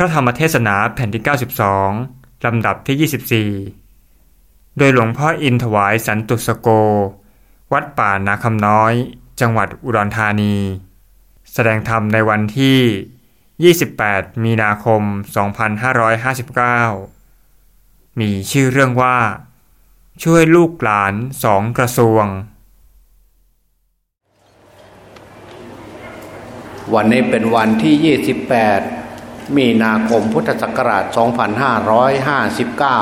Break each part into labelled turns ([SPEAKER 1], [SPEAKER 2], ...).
[SPEAKER 1] ระธรรมเทศนาแผ่นที่ 92 ลำดับที่ 24 โดยหลวงพ่ออินถวายสันตุสโก วัดป่านาคำน้อย จังหวัดอุดรธานี แสดงธรรมในวันที่ 28 มีนาคม 2559 มีชื่อเรื่องว่า ช่วยลูกหลานสองกระทรวง
[SPEAKER 2] วันนี้เป็นวันที่ 28 มีนาคมพุทธศักราช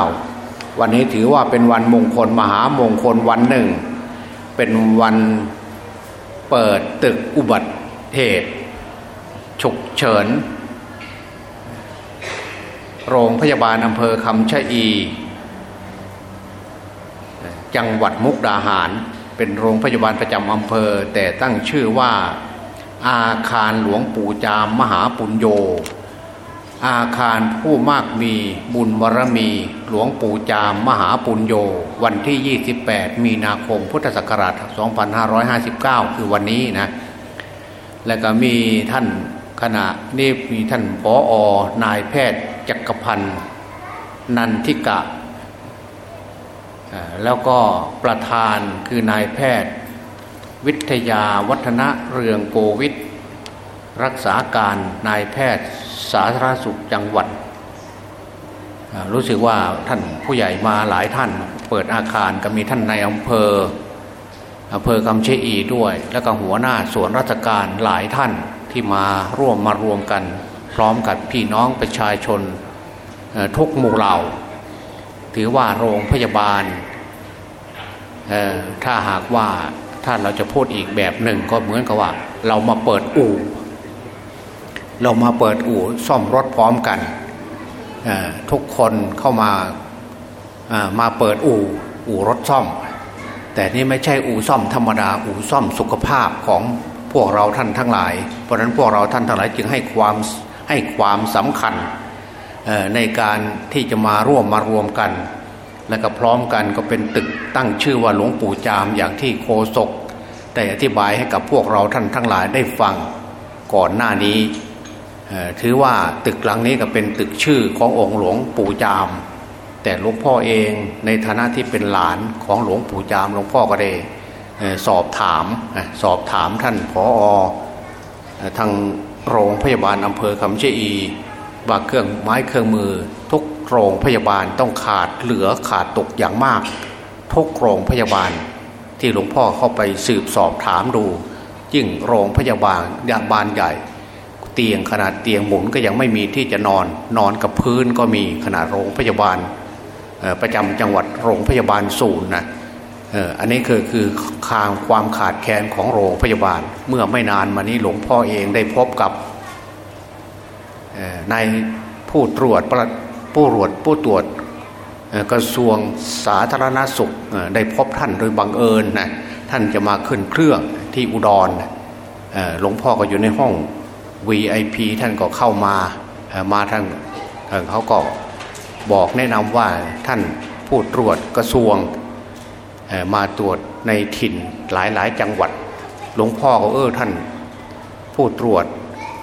[SPEAKER 2] 2559 วันนี้ถือว่าเป็นวันมงคลมหามงคลวันหนึ่ง เป็นวันเปิดตึกอุบัติเหตุฉุกเฉิน โรงพยาบาลอำเภอคำชะอี จังหวัดมุกดาหาร เป็นโรงพยาบาลประจำอำเภอ แต่ตั้งชื่อว่าอาคารหลวงปู่จามมหาปุญโญ อาคารผู้มากมีบุญบารมี หลวงปู่จามมหาปุญโญวันที่ 28 มีนาคมพุทธศักราช 2559 คือวันนี้นะ แล้วก็มีท่านขณะนี้มีท่านผออนายแพทย์จักรพันธ์นันทิกะ แล้วก็ประธานคือนายแพทย์ วิทยาวัฒนะเรืองโกวิท รักษาการนายแพทย์สาธารณสุขจังหวัด รู้สึกว่าท่านผู้ใหญ่มาหลายท่าน เปิดอาคารก็มีท่านในอำเภออำเภอกำเชอีด้วย แล้วก็หัวหน้าส่วนราชการหลายท่านที่มาร่วมมารวมกัน พร้อมกับพี่น้องประชาชนทุกหมู่เหล่า ถือว่าโรงพยาบาล ถ้าหากว่าถ้าเราจะพูดอีกแบบหนึ่งก็เหมือนกับว่า เรามาเปิดอู่ เรามาเปิดอู่ซ่อมรถพร้อมกันทุกคนเข้ามามาเปิดอู่อู่รถซ่อม แต่นี่ไม่ใช่อู่ซ่อมธรรมดาอู่ซ่อมสุขภาพของพวกเราท่านทั้งหลาย เพราะนั้นพวกเราท่านทั้งหลายจึงให้ความให้ความสำคัญในการที่จะมาร่วมมารวมกัน และก็พร้อมกันก็เป็นตึกตั้งชื่อว่าหลวงปู่จามอย่างที่โคศกได้อธิบายให้กับพวกเราท่านทั้งหลายได้ฟังก่อนหน้านี้ ถือว่าตึกหลังนี้ก็เป็นตึกชื่อขององค์หลวงปู่จาม แต่หลวงพ่อเองในฐานะที่เป็นหลานของหลวงปู่จามหลวงพ่อก็ได้สอบถามสอบถามท่านผอทางโรงพยาบาลอำเภอคำเชอีว่าเครื่องไม้เครื่องมือ ทุกโรงพยาบาลต้องขาดเหลือขาดตกอย่างมาก ทุกโรงพยาบาลที่หลวงพ่อเข้าไปสืบสอบถามดูยิ่งโรงพยาบาลยาบานใหญ่ เตียงขนาดเตียงหมุนก็ยังไม่มีที่จะนอน นอนกับพื้นก็มีขนาดโรงพยาบาลประจำจังหวัดโรงพยาบาลศูนย์นะอันนี้คือคือคางความขาดแคลนของโรงพยาบาล เมื่อไม่นานมานี้หลวงพ่อเองได้พบกับในผู้ตรวจผู้ตรวจผู้ตรวจกระทรวงสาธารณสุขได้พบท่านโดยบังเอิญนะท่านจะมาขึ้นเครื่องที่อุดรหลวงพ่อก็อยู่ในห้อง VIP ท่านก็เข้ามามาท่านเขาก็บอกแนะนำว่าท่านผู้ตรวจกระทรวงมาตรวจในถิ่นหลายหลายจังหวัด หลวงพ่อก็เออท่าน ผู้ตรวจ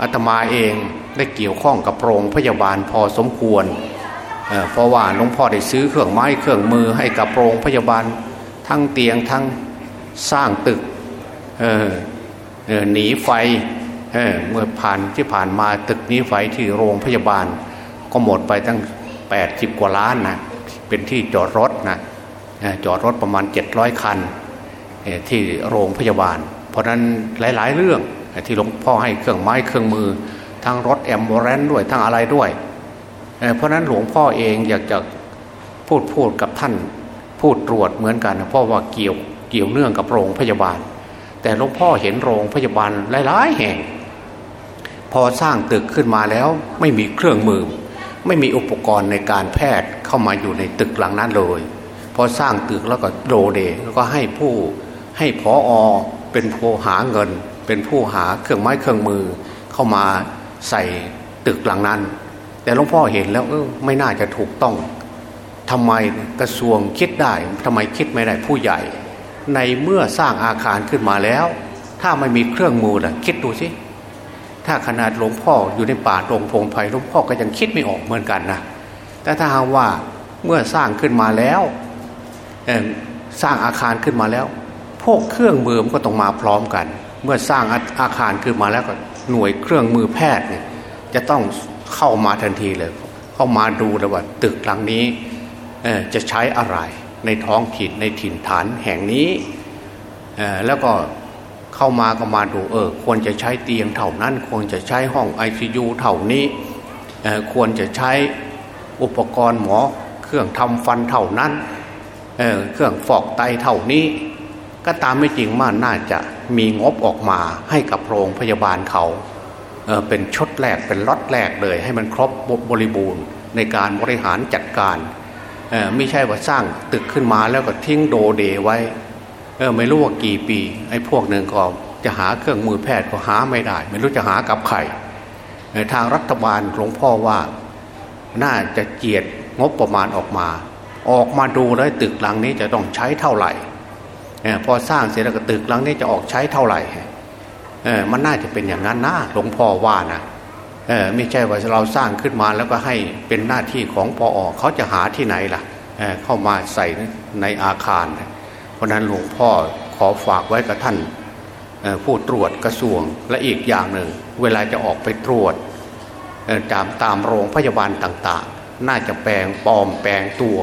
[SPEAKER 2] อาตมาเองได้เกี่ยวข้องกับโรงพยาบาลพอสมควรเเพราะว่าหลวงพ่อได้ซื้อเครื่องไม้เครื่องมือให้กับโรงพยาบาลทั้งเตียงทั้งสร้างตึกหนีไฟ เเมื่อผ่านที่ผ่านมาตึกนี้ไฟที่โรงพยาบาล ก็หมดไปตั้ง 80 กว่าล้านนะเป็นที่จอดรถนะจอดรถประมาณ 700 คันที่โรงพยาบาล เพราะนั้นหลาย ๆ เรื่องที่หลวงพ่อให้เครื่องไม้เครื่องมือ ทั้งรถแอมโบเรนด้วยทั้งอะไรด้วยเพราะนั้นหลวงพ่อเองอยากจะพูดพูดกับท่านพูดตรวจเหมือนกันเพราะว่าเกี่ยวเกี่ยวเนื่องกับโรงพยาบาล แต่หลวงพ่อเห็นโรงพยาบาลหลาย ๆ แห่ง พอสร้างตึกขึ้นมาแล้วไม่มีเครื่องมือ ไม่มีอุปกรณ์ในการแพทย์เข้ามาอยู่ในตึกหลังนั้นเลย พอสร้างตึกแล้วก็โดเดแล้วก็ให้ผู้ให้พออเป็นผู้หาเงิน เป็นผู้หาเครื่องไม้เครื่องมือ เข้ามาใส่ตึกหลังนั้น แต่หลวงพ่อเห็นแล้วเออไม่น่าจะถูกต้องทำไมกระทรวงคิดได้ทำไมคิดไม่ได้ผู้ใหญ่ ในเมื่อสร้างอาคารขึ้นมาแล้ว ถ้าไม่มีเครื่องมือล่ะคิดดูสิ ถ้าขนาดหลวงพ่ออยู่ในป่าตรงพงไพ่หลวงพ่อก็ยังคิดไม่ออกเหมือนกันนะแต่ถ้าหากว่าเมื่อสร้างขึ้นมาแล้วสร้างอาคารขึ้นมาแล้ว พวกเครื่องมือมันก็ต้องมาพร้อมกัน เมื่อสร้างอาคารขึ้นมาแล้วก็หน่วยเครื่องมือแพทย์เนี่ยจะต้องเข้ามาทันทีเลย เข้ามาดูเลยว่าตึกหลังนี้จะใช้อะไรในท้องถิ่นในถิ่นฐานแห่งนี้แล้วก็ เข้ามาก็มาดูเออควรจะใช้เตียงเท่านั้น ควรจะใช้ห้องไอซียูเท่านี้ควรจะใช้อุปกรณ์หมอเครื่องทำฟันเท่านั้นเเครื่องฟอกไตเท่านี้ ก็ตามไม่จริงมากน่าจะมีงบออกมาให้กับโรงพยาบาลเขาเเป็นชดแรกเป็นล็อตแรกเลย ให้มันครบบริบูรณ์ในการบริหารจัดการไม่ใช่ว่าสร้างตึกขึ้นมาแล้วก็ทิ้งโดเดไว้ เออไม่รู้ว่ากี่ปี ไอ้พวกหนึ่งก็จะหาเครื่องมือแพทย์ก็หาไม่ได้ ไม่รู้จะหากับใครทางรัฐบาลหลวงพ่อว่าน่าจะเจียดงบประมาณออกมา ออกมาดูเลยตึกหลังนี้จะต้องใช้เท่าไหร่พอสร้างเสร็จแล้วก็ตึกหลังนี้จะออกใช้เท่าไหร่มันน่าจะเป็นอย่างนั้นนะหลวงพ่อว่านะไม่ใช่ว่าเราสร้างขึ้นมาแล้วก็ให้เป็นหน้าที่ของปออเขาจะหาที่ไหนล่ะเเข้ามาใส่ในอาคาร เพราะนั้นหลวงพ่อขอฝากไว้กับท่านผู้ตรวจกระทรวงและอีกอย่างหนึ่ง เวลาจะออกไปตรวจตามตามโรงพยาบาลต่างๆ น่าจะแปลงปลอมแปลงตัว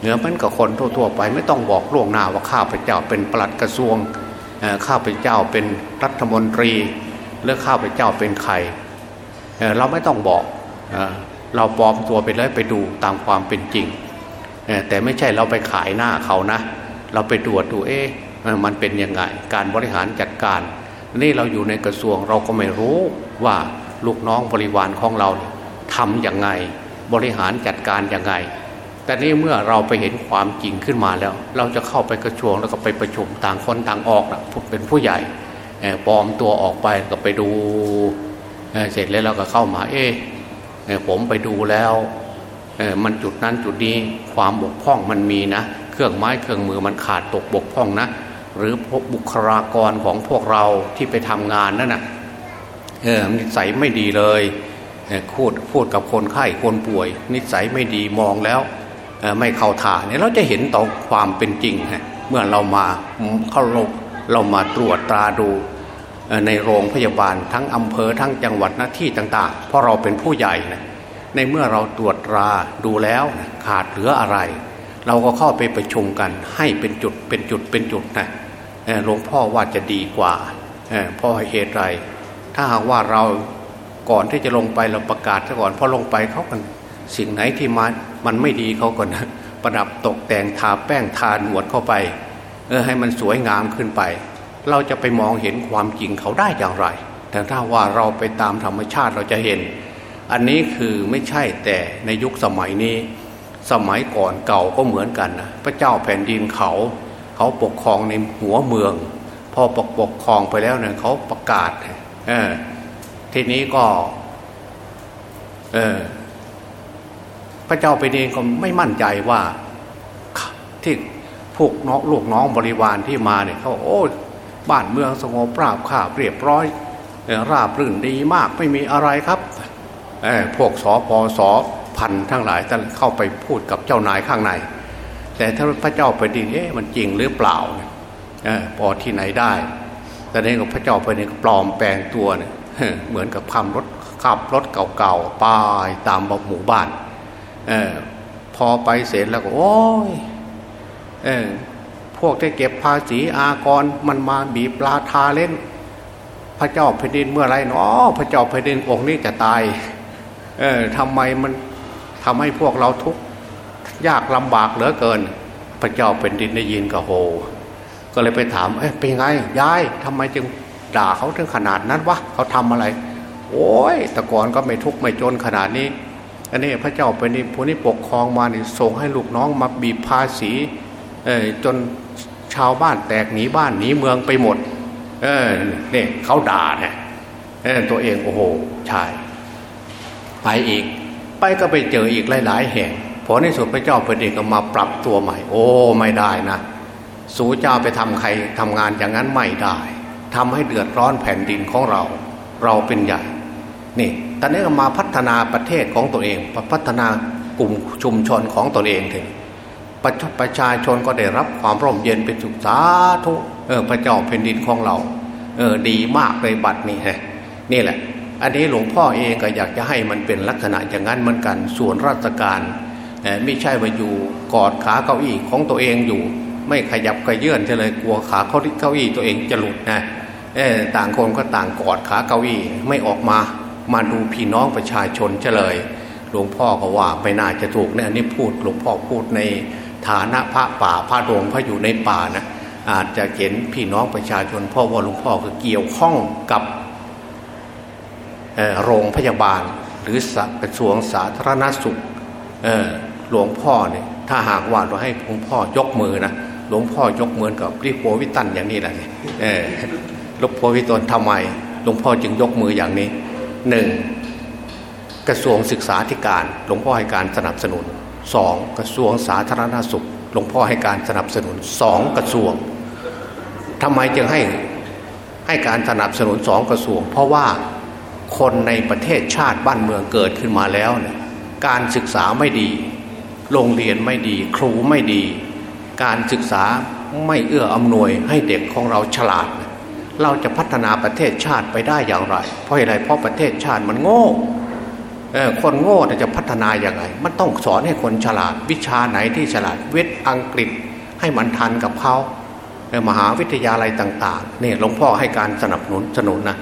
[SPEAKER 2] เหนือมันกับคนทั่วๆไปไม่ต้องบอกล่วงหน้าว่าข้าพเจ้าเป็นปลัดกระทรวงข้าพเจ้าเป็นรัฐมนตรีหรือข้าพเจ้าเป็นใครเราไม่ต้องบอกเราปลอมตัวไปเลยไปดูตามความเป็นจริงแต่ไม่ใช่เราไปขายหน้าเขานะ เราไปตรวจดูเอ๊ะมันเป็นยังไง การบริหารจัดการ นี่เราอยู่ในกระทรวงเราก็ไม่รู้ว่าลูกน้องบริวารของเราทำอย่างไง บริหารจัดการยังไง แต่นี่เมื่อเราไปเห็นความจริงขึ้นมาแล้ว เราจะเข้าไปกระทรวงแล้วก็ไปประชุมต่างคนต่างออกนะเป็นผู้ใหญ่ปลอมตัวออกไปก็ไปดูเสร็จแล้วเราก็เข้ามาเอ๊ะผมไปดูแล้วมันจุดนั้นจุดนี้ความบกพร่องมันมีนะ เครื่องไม้เครื่องมือมันขาดตกบกพร่องนะ หรือพวกบุคลากรของพวกเราที่ไปทำงานนั่นนะ่ะเออนิสัยไม่ดีเลยพูดพูดกับคนไข้คนป่วย นิสัยไม่ดีมองแล้วไม่เข้าท่าเนี่ยเราจะเห็นต่อความเป็นจริงเมื่อเรามาเข้าโรคเรามาตรวจตราดูในโรงพยาบาลทั้งอำเภอทั้งจังหวัดหน้าที่ต่าง ๆ เพราะเราเป็นผู้ใหญ่นะในเมื่อเราตรวจตราดูแล้วขาดเหลืออะไร เราก็เข้าไปประชุมกันให้เป็นจุดเป็นจุดเป็นจุดนะหลวงพ่อว่าจะดีกว่าเพราะเหตุไร ถ้าหากว่าเราก่อนที่จะลงไปเราประกาศซะก่อนพอลงไปเขากัน สิ่งไหนที่มันมันไม่ดีเขาก่อนนะประดับตกแต่งทาแป้งทาหนวดเข้าไปเออให้มันสวยงามขึ้นไป เราจะไปมองเห็นความจริงเขาได้อย่างไร แต่ถ้าว่าเราไปตามธรรมชาติเราจะเห็น อันนี้คือไม่ใช่แต่ในยุคสมัยนี้ สมัยก่อนเก่าก็เหมือนกันนะพระเจ้าแผ่นดินเขา เขาปกครองในหัวเมือง พอปกปกครองไปแล้วเนี่ยเขาประกาศเออทีนี้ก็ เออพระเจ้าไปเองก็ไม่มั่นใจว่า ที่พวกน้องลูกน้องบริวารที่มาเนี่ยเขาโอ้บ้านเมืองสงบราบคาบเรียบร้อยราบรื่นดีมากไม่มีอะไรครับพวกสอพอสอ พันทั้งหลายท่านเข้าไปพูดกับเจ้านายข้างใน แต่ถ้าพระเจ้าไปดินเอ๊ะมันจริงหรือเปล่าพอที่ไหนได้แต่นี้กับพระเจ้าไปนี่ก็ปลอมแปลงตัวเนี่ยเหมือนกับขับรถขับรถเก่าๆป้ายตามหมู่บ้านอพอไปเสร็จแล้วก็โอ้ยพวกที่เก็บภาษีอากรมันมาบีบปลาทาเล่น พระเจ้าแผ่นดินเมื่อไรเนาะพระเจ้าแผ่นดินองค์นี้จะตายเออทำไมมัน ทำให้พวกเราทุกข์ยากลำบากเหลือเกิน พระเจ้าแผ่นดินได้ยินก็โห ก็เลยไปถามเอ๊ะเป็นไงยายทำไมจึงด่าเขาถึงขนาดนั้นวะเขาทำอะไร โอ้ยแต่ก่อนก็ไม่ทุกข์ไม่จนขนาดนี้อันนี้พระเจ้าเป็นนี้ผู้นี้ปกครองมานี่ส่งให้ลูกน้องมาบีบภาษีจนชาวบ้านแตกหนีบ้านหนีเมืองไปหมด เออเนี่ยเขาด่าเนี่ยตัวเองโอ้โหชาย ไปอีก ก็ไปเจออีกหลาย ๆ แห่งพอในสุดพระเจ้าเพื่นเองก็มาปรับตัวใหม่ โอ้ไม่ได้นะสูเจ้าไปทำใครทำงานอย่างนั้นไม่ได้ทำให้เดือดร้อนแผ่นดินของเรา เราเป็นใหญ่ นี่ตอนนี้ก็มาพัฒนาประเทศของตัวเอง พัฒนากลุ่มชุมชนของตนเองถึงประประชาชนก็ได้รับความร่มเย็นเป็นสุขสาธุเออพระเจ้าแผ่นดินของเรา เออดีมากเลยบัดนี้ฮะนี่แหละ อันนี้หลวงพ่อเองก็อยากจะให้มันเป็นลักษณะอย่างนั้นเหมือนกัน ส่วนราชการไม่ใช่ว่าอยู่กอดขาเก้าอี้ของตัวเองอยู่ ไม่ขยับกระเยื่นเลยกลัวขาเขาเก้าอี้ตัวเองจะหลุดนะต่างคนก็ต่างกอดขาเก้าอี้ไม่ออกมามาดูพี่น้องประชาชนเฉลย หลวงพ่อก็ว่าไม่น่าจะถูกเนี่ยนี่พูดหลวงพ่อพูดในฐานะพระป่าพระดงพระอยู่ในป่านะอาจจะเห็นพี่น้องประชาชนพ่อว่าหลวงพ่อก็เกี่ยวข้องกับ โรงพยาบาล หรือกระทรวงสาธารณสุขหลวงพ่อเนี่ยถ้าหากว่าเราให้หลวงพ่อยกมือนะหลวงพ่อยกมือกับริโพวิตันอย่างนี้แหละลูกโพวิตนทำไมหลวงพ่อจึงยกมืออย่างนี้หนึ่งกระทรวงศึกษาธิการ หลวงพ่อให้การสนับสนุนสองกระทรวงสาธารณสุข หลวงพ่อให้การสนับสนุนสองกระทรวงทำไมจึงให้ให้การสนับสนุนสองกระทรวง เพราะว่า คนในประเทศชาติบ้านเมืองเกิดขึ้นมาแล้วเนี่ยการศึกษาไม่ดี โรงเรียนไม่ดี ครูไม่ดี การศึกษาไม่เอื้ออำนวยให้เด็กของเราฉลาด เราจะพัฒนาประเทศชาติไปได้อย่างไร เพราะอะไรเพราะประเทศชาติมันโง่คนโง่จะพัฒนาอย่างไร มันต้องสอนให้คนฉลาด วิชาไหนที่ฉลาดเวทย์อังกฤษให้มันทันกับเขามหาวิทยาลัยต่างๆนี่หลวงพ่อให้การสนับสนุนสนุนนะ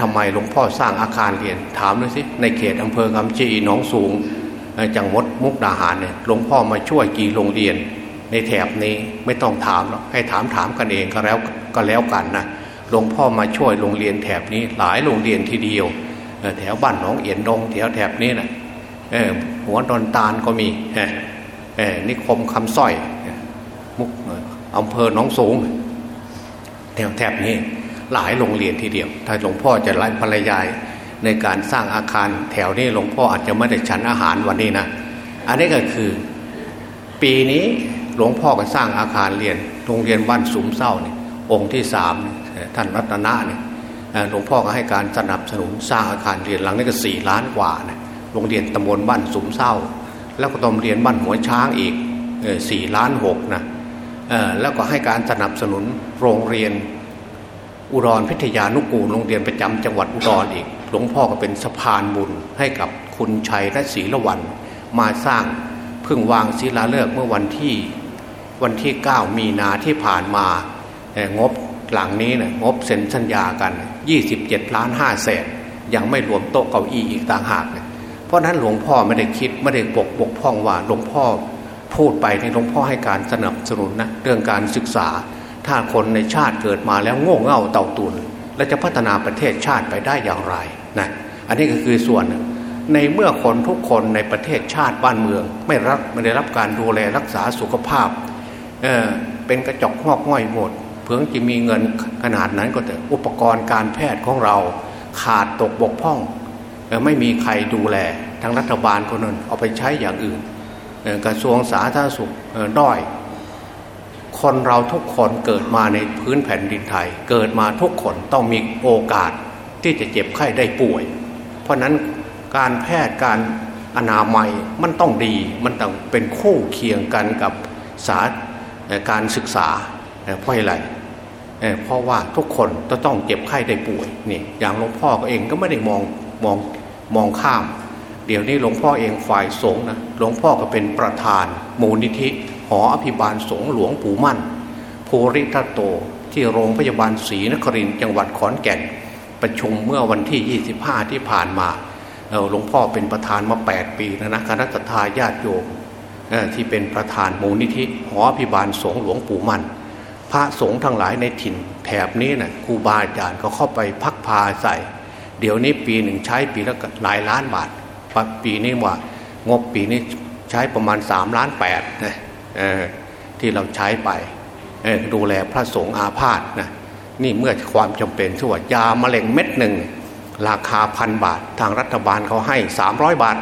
[SPEAKER 2] ทำไมหลวงพ่อสร้างอาคารเรียน ถามดูสิในเขตอำเภอคำจีหนองสูงจังหวัดมุกดาหารเนี่ยหลวงพ่อมาช่วยกี่โรงเรียน ในแถบนี้ไม่ต้องถามหรอกให้ถามถามกันเองก็แล้วก็แล้วกันนะหลวงพ่อมาช่วยโรงเรียนแถบนี้หลายโรงเรียนทีเดียวแถวบ้านหนองเอียนดงแถวแถบนี้นะหัวดอนตาลก็มีนิคมคำสร้อยมุกอำเภอหนองสูงแถวแถบนี้ หลายโรงเรียนทีเดียว ถ้าหลวงพ่อจะไล่ภรรยายในการสร้างอาคารแถวนี้หลวงพ่ออาจจะไม่ได้ฉันอาหารวันนี้นะ อันนี้ก็คือปีนี้หลวงพ่อก็สร้างอาคารเรียน โรงเรียนบ้านสุมเศร้าเนี่ยองค์ที่สามท่านรัตนะเนี่ยหลวงพ่อก็ให้การสนับสนุนสร้างอาคารเรียนหลังนี้ก็สี่ล้านกว่านะโรงเรียนตำบลบ้านสุมเศร้า แล้วก็ต้องเรียนบ้านหัวช้างอีกสี่ล้านหกนะแล้วก็ให้การสนับสนุนโรงเรียน อุดรพิทยานุกูลโรงเรียนประจำจังหวัดอุดรอีก หลวงพ่อก็เป็นสะพานบุญให้กับคุณชัยและศรีละวัน มาสร้างเพึ่งวางศิลาฤกษ์เมื่อวันที่วันที่ 9 มีนาที่ผ่านมางบหลังนี้นะงบเซ็นสัญญากัน 27ล้าน5แสนยังไม่รวมโต๊ะเก้าอี้อีกต่างหากเเพราะนั้นหลวงพ่อไม่ได้คิดไม่ได้ปกปกพ่องว่าหลวงพ่อพูดไปในหลวงพ่อให้การสนับสนุนนะเรื่องการศึกษา ถ้าคนในชาติเกิดมาแล้วโง่เง่าเต่าตุนและจะพัฒนาประเทศชาติไปได้อย่างไรนะอันนี้ก็คือส่วนหนึ่งในเมื่อคนทุกคนในประเทศชาติบ้านเมือง ไม่รับไม่ได้รับการดูแลรักษาสุขภาพเเป็นกระจกงอกง่อยหมดเพื่อจะมีเงินขนาดนั้นก็แต่อุปกรณ์การแพทย์ของเราขาดตกบกพร่องไม่มีใครดูแลทางรัฐบาลคนนั้นเอาไปใช้อย่างอื่นกระทรวงสาธารณสุขด้อย คนเราทุกคนเกิดมาในพื้นแผ่นดินไทย เกิดมาทุกคนต้องมีโอกาสที่จะเจ็บไข้ได้ป่วย เพราะนั้นการแพทย์การอนามัยมันต้องดีมันต้องเป็นคู่เคียงกันกับศาสาการศึกษาเพราะอะไรเพราะว่าทุกคนจะต้องเจ็บไข้ได้ป่วยนี่อย่างหลวงพ่อเองก็ไม่ได้มองมองมองข้าม เดี๋ยวนี้หลวงพ่อเองฝ่ายสงฆ์นะหลวงพ่อก็เป็นประธานมูลนิธิ หออภิบาลสงหลวงปู่มั่นภูริทัตโตที่โรงพยาบาลศรีนครินจังหวัดขอนแก่น ประชุมเมื่อวันที่ 25 ที่ผ่านมาหลวงพ่อเป็นประธานมา 8 ปีแล้วนะคณะทาญาติโยมที่เป็นประธานมูลนิธิหออภิบาลสงหลวงปู่มั่น พระสงฆ์ทั้งหลายในถิ่นแถบนี้นะ่ะครูบาอาจารย์ก็เข้าไปพักพาใส่ เดี๋ยวนี้ปีหนึ่งใช้ปีละหลายล้านบาทปีนี้ว่างบปีนี้ใช้ประมาณ 3 ล้านแปดนะ ที่เราใช้ไปดูแลพระสงฆ์อาพาธนะนี่เมื่อความจำเป็นที่ว่ายามะเร็งเม็ดหนึ่ง ราคาพันบาท ทางรัฐบาลเขาให้ 300 บาท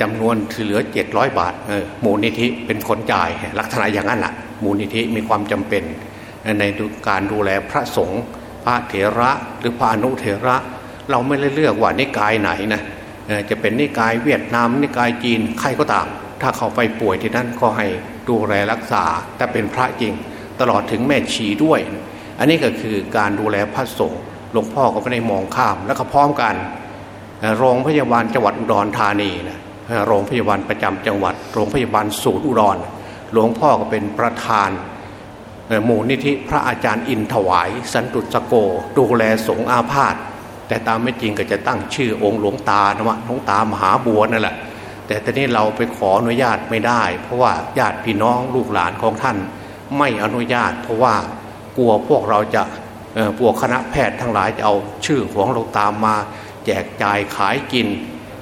[SPEAKER 2] จำนวนที่เหลือ 700 บาทมูลนิธิเป็นคนจ่าย ลักษณะอย่างนั้นแหละมูลนิธิมีความจำเป็น ในการดูแลพระสงฆ์พระเถระหรือพระอนุเถระ เราไม่ได้เลือกว่านิกายไหนนะจะเป็นนิกายเวียดนามนิกายจีนใครก็ตาม ถ้าเขาไปป่วยที่นั่นก็ให้ ดูแลรักษาแต่เป็นพระจริง ตลอดถึงแม่ชีด้วย อันนี้ก็คือการดูแลพระสงฆ์หลวงพ่อก็ไม่ได้มองข้ามแล้วก็พร้อมกันโรงพยาบาลจังหวัดอุดรธานีนะโรงพยาบาลประจำจังหวัด โรงพยาบาลศูนย์อุดรหลวงพ่อก็เป็นประธานหมู่นิธิพระอาจารย์อินถวาย สันตุสโก ดูแลสงฆ์อาพาธแต่ตามไม่จริงก็จะตั้งชื่อองค์หลวงตานะวะหลวงตามหาบัวนั่นแหละ แต่ตอนนี้เราไปขออนุญาตไม่ได้ เพราะว่าญาติพี่น้องลูกหลานของท่านไม่อนุญาต เพราะว่ากลัวพวกเราจะพวกคณะแพทย์ทั้งหลายจะเอาชื่อของหลวงตามมาแจกจ่ายขายกิน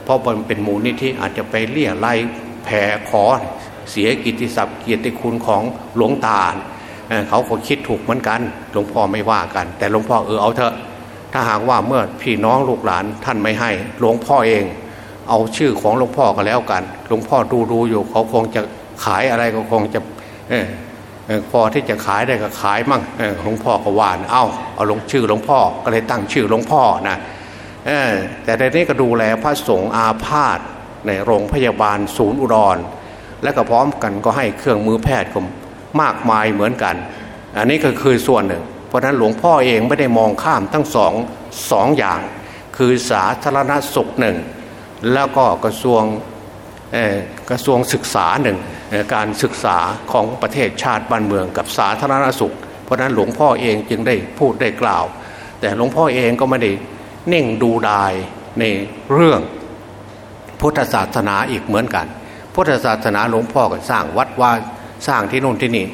[SPEAKER 2] เพราะมันเป็นมูลนิธิอาจจะไปเลี่ยไล่แผ่ขอเสียกิติศัพท์เกียรติคุณของหลวงตาเขาก็คิดถูกเหมือนกันหลวงพ่อไม่ว่ากัน แต่หลวงพ่อเออเอาเถอะถ้าหากว่าเมื่อพี่น้องลูกหลานท่านไม่ให้หลวงพ่อเอง เอาชื่อของหลวงพ่อก็แล้วกัน หลวงพ่อดูดูอยู่เขาคงจะขายอะไรก็คงจะพอที่จะขายได้ก็ขายมั่งหลวงพ่อก็ว่านเอาเอาลงชื่อหลวงพ่อก็เลยตั้งชื่อหลวงพ่อนะแต่ในนี้ก็ดูแลพระสงฆ์อาพาธในโรงพยาบาลศูนย์อุดร และก็พร้อมกันก็ให้เครื่องมือแพทย์ก็มากมายเหมือนกัน อันนี้ก็คือส่วนหนึ่ง เพราะนั้นหลวงพ่อเองไม่ได้มองข้ามทั้งสองสองอย่าง คือสาธารณสุขหนึ่ง แล้วก็กระทรวงกระทรวงศึกษาหนึ่งการศึกษาของประเทศชาติบ้านเมืองกับสาธารณสุข เพราะนั้นหลวงพ่อเองจึงได้พูดได้กล่าว แต่หลวงพ่อเองก็ไม่ได้เน่งดูดายในเรื่องพุทธศาสนาอีกเหมือนกัน พุทธศาสนาหลวงพ่อก็สร้างวัดว่าสร้างที่นู่นที่นี่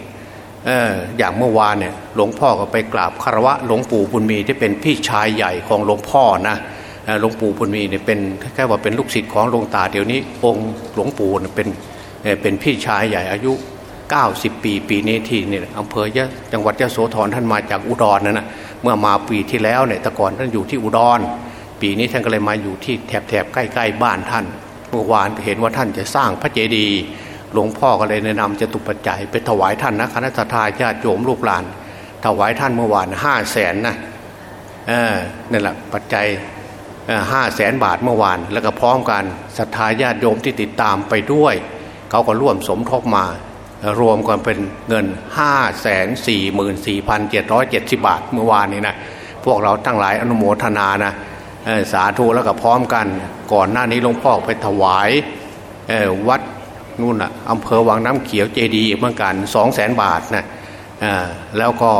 [SPEAKER 2] เอออย่างเมื่อวานเนี่ยหลวงพ่อก็ไปกราบคารวะหลวงปู่บุญมีที่เป็นพี่ชายใหญ่ของหลวงพ่อนะ หลวงปู่บุญมีเนี่ยเป็นแค่ว่าเป็นลูกศิษย์ของหลวงตาเดี๋ยวนี้ องค์หลวงปู่เป็นเป็นพี่ชายใหญ่อายุ 90 ปีปีนี้ที่เนี่ยอำเภอยะจังหวัดยะโสธรท่านมาจากอุดรนะนะเมื่อมาปีที่แล้วเนี่ยแต่ก่อนท่านอยู่ที่อุดร ปีนี้ท่านก็เลยมาอยู่ที่แถบแถบใกล้ๆบ้านท่านเมื่อวานเห็นว่าท่านจะสร้างพระเจดีย์หลวงพ่อก็เลยแนะนำจะตุปัจจัยไปถวายท่านนะคณะทาญาติโยมลูกหลาน ถวายท่านเมื่อวานห้าแสนนะเออนั่นแหละปัจจัย ห้าแสนบาทเมื่อวาน แล้วก็พร้อมกันศรัทธาญาติโยมที่ติดตามไปด้วย เขาก็ร่วมสมทบมา รวมกันเป็นเงินห้าแสนสี่หมื่นสี่พันเจ็ดร้อยเจ็ดสิบบาทเมื่อวานนี้นะพวกเราทั้งหลายอนุโมทนานะสาธุแล้วก็พร้อมกัน ก่อนหน้านี้หลวงพ่อไปถวายวัดนู่นอะอำเภอวังน้ำเขียวเจดีเมือกันสองแสนบาทนะแล้วก็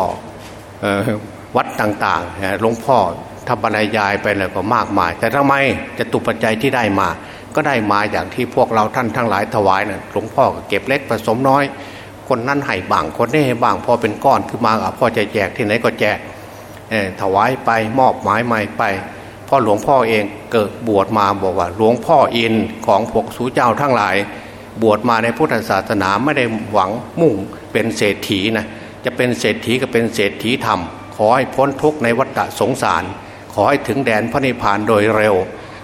[SPEAKER 2] วัดต่างๆหลวงพ่อ ทำบรรยายไปเลยก็มากมาย แต่ทำไมจะตุปัจจัยที่ได้มา ก็ได้มาอย่างที่พวกเราท่านทั้งหลายถวายนะ่ะหลวงพ่อก็เก็บเล็กผสมน้อย คนนั้นให้บางคนนี้ให้บางพอเป็นก้อนขึ้นมาพ่อจะแจกที่ไหนก็แจกถวายไปมอบหมายใหม่ไปพ่อหลวงพ่อเองเกิดบวชมาบอกว่า หลวงพ่ออินของพวกสูเจ้าทั้งหลาย บวชมาในพุทธศาสนาไม่ได้หวังมุ่งเป็นเศรษฐีนะจะเป็นเศรษฐีก็เป็นเศรษฐีธรรม ขอให้พ้นทุกข์ในวัฏสงสาร ขอให้ถึงแดนพระนิพพานโดยเร็ว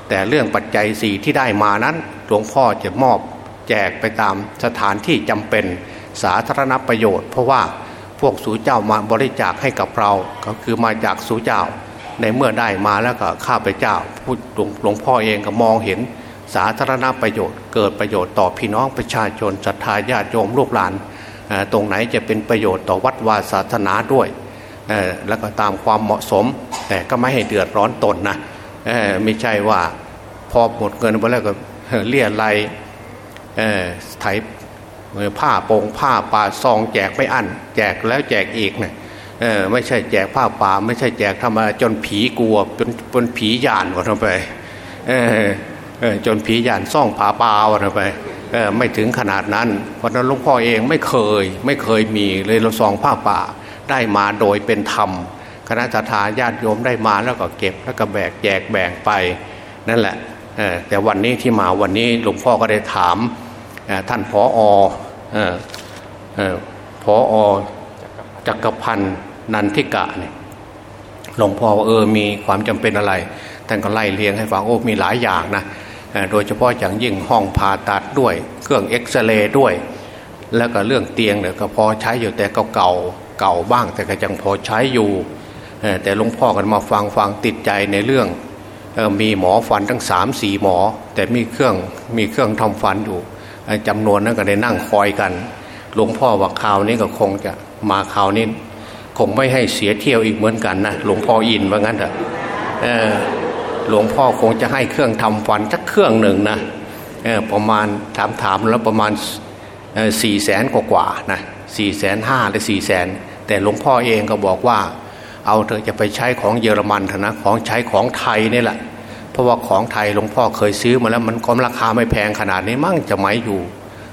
[SPEAKER 2] แต่เรื่องปัจจัยสี่ที่ได้มานั้นหลวงพ่อจะมอบแจกไปตามสถานที่จำเป็นสาธารณประโยชน์ เพราะว่าพวกสูเจ้ามาบริจาคให้กับเราก็คือมาจากสูเจ้า ในเมื่อได้มาแล้วก็ข้าพเจ้าพูดหลวงพ่อเองก็มองเห็นสาธารณประโยชน์ เกิดประโยชน์ต่อพี่น้องประชาชนศรัทธาญาติโยมลูกหลาน ตรงไหนจะเป็นประโยชน์ต่อวัดวาศาสนาด้วย แล้วก็ตามความเหมาะสม ก็ไม่ให้เดือดร้อนตนนะไม่ใช่ว่าพอหมดเงินไปแล้วก็เลี่ยไรไถผ้าโปงผ้าป่าซองแจกไม่อั้นแจกแล้วแจกอีกนะไม่ใช่แจกผ้าป่า ไม่ใช่แจกทำมาจนผีกลัวจนจนผียานกนไปจนผียานซ่องผาป่าวอะไรไปไม่ถึงขนาดนั้นเพราะนั้นหลวงพ่อเองไม่เคยไม่เคยมีเลยเราซองผ้าป่าได้มาโดยเป็นธรรม คณะทาญาติโยมได้มาแล้วก็เก็บแล้วก็แบกแจกแบ่งไปนั่นแหละแต่วันนี้ที่มาวันนี้หลวงพ่อก็ได้ถามท่านผออผอจักรพันธ์นันทิกะเนี่ยหลวงพ่อว่าเออมีความจำเป็นอะไรท่านก็ไล่เลียงให้ฟังโอ้มีหลายอย่างนะโดยเฉพาะอย่างยิ่งห้องผ่าตัดด้วย เครื่องเอ็กซเรย์ด้วย แล้วก็เรื่องเตียงเนี่ยก็พอใช้อยู่แต่ก็เก่าเก่าบ้างแต่ก็ยังพอใช้อยู่ แต่หลวงพ่อกันมาฟังฟังติดใจในเรื่องมีหมอฟันทั้งสามสี่หมอ แต่มีเครื่องมีเครื่องทำฟันอยู่จำนวนนั้นก็ได้นั่งคอยกัน หลวงพ่อว่าข่าวนี้ก็คงจะมาข่าวนี้คงไม่ให้เสียเที่ยวอีกเหมือนกันนะหลวงพ่ออินว่างั้นเถอะหลวงพ่อคงจะให้เครื่องทำฟันสักเครื่องหนึ่งนะประมาณถามถามแล้วประมาณสี่แสนกว่าๆนะสี่แสนห้าหรือสี่แสนแต่หลวงพ่อเองก็บอกว่า เอาเธอจะไปใช้ของเยอรมันเถอะนะของใช้ของไทยนี่แหละ เพราะว่าของไทยหลวงพ่อเคยซื้อมาแล้วมันก็ราคาไม่แพงขนาดนี้มั่งจะไหมอยู่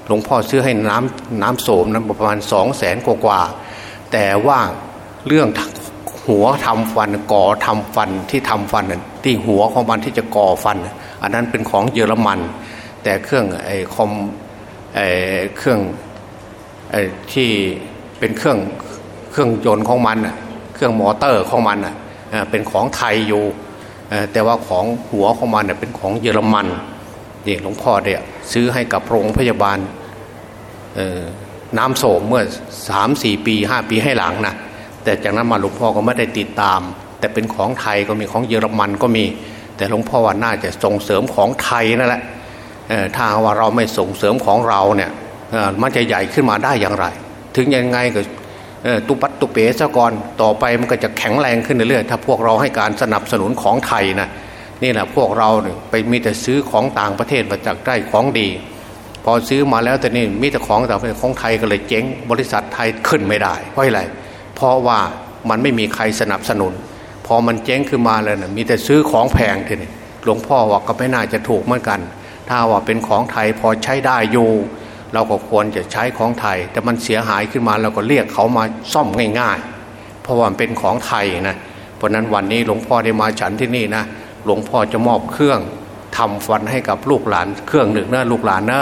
[SPEAKER 2] หลวงพ่อซื้อให้น้ำน้ำโสมนั้นประมาณสองแสนกว่าแต่ว่าเรื่องหัวทำฟันก่อทำฟันที่ทำฟันที่หัวของมันที่จะก่อฟัน อันนั้นเป็นของเยอรมัน แต่เครื่องไอ้คอมไอ้เครื่องไอ้ที่เป็นเครื่องเครื่องยนต์ของมัน เครื่องมอเตอร์ของมันเป็นของไทยอยู่แต่ว่าของหัวของมันเป็นของเยอรมันนี่หลวงพ่อเนี่ยซื้อให้กับโรงพยาบาลน้ำโสมเมื่อสามสี่ปีห้าปีให้หลังนะแต่จากนั้นมาหลวงพ่อก็ไม่ได้ติดตาม แต่เป็นของไทยก็มีของเยอรมันก็มี แต่หลวงพ่อว่าน่าจะส่งเสริมของไทยนั่นแหละถ้าว่าเราไม่ส่งเสริมของเราเนี่ยมันจะใหญ่ขึ้นมาได้อย่างไร ถึงยังไงก็ตุปัต ตุเป๋ซะก่อนต่อไปมันก็จะแข็งแรงขึ้นเรื่อยๆถ้าพวกเราให้การสนับสนุนของไทยนะนี่แหละพวกเราเนี่ยไปมีแต่ซื้อของต่างประเทศมาจากได้ของดี พอซื้อมาแล้วแต่นี่มีแต่ของต่างประเทศของไทยก็เลยเจ๊ง บริษัทไทยขึ้นไม่ได้เพราะอะไรเพราะว่ามันไม่มีใครสนับสนุน พอมันเจ๊งขึ้นมาเลยนะมีแต่ซื้อของแพงทีนี้หลวงพ่อว่าก็ไม่น่าจะถูกเหมือนกัน ถ้าว่าเป็นของไทยพอใช้ได้อยู่ เราก็ควรจะใช้ของไทย แต่มันเสียหายขึ้นมาเราก็เรียกเขามาซ่อมง่าย ๆ เพราะว่ามันเป็นของไทยนะเพราะนั้นวันนี้หลวงพ่อได้มาฉันที่นี่นะหลวงพ่อจะมอบเครื่องทำฟันให้กับลูกหลาน เครื่องหนึ่งนะลูกหลานนะ